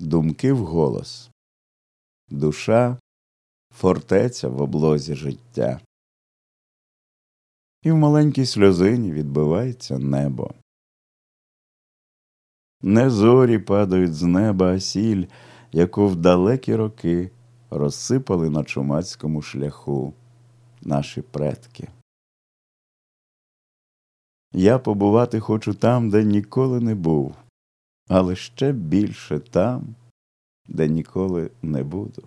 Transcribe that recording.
думки вголос. Душа фортеця в облозі життя. І в маленькій сльозині відбивається небо. Не зорі падають з неба, а сіль, яку в далекі роки розсипали на чумацькому шляху наші предки. Я побувати хочу там, де ніколи не був, але ще більше там, де ніколи не буду.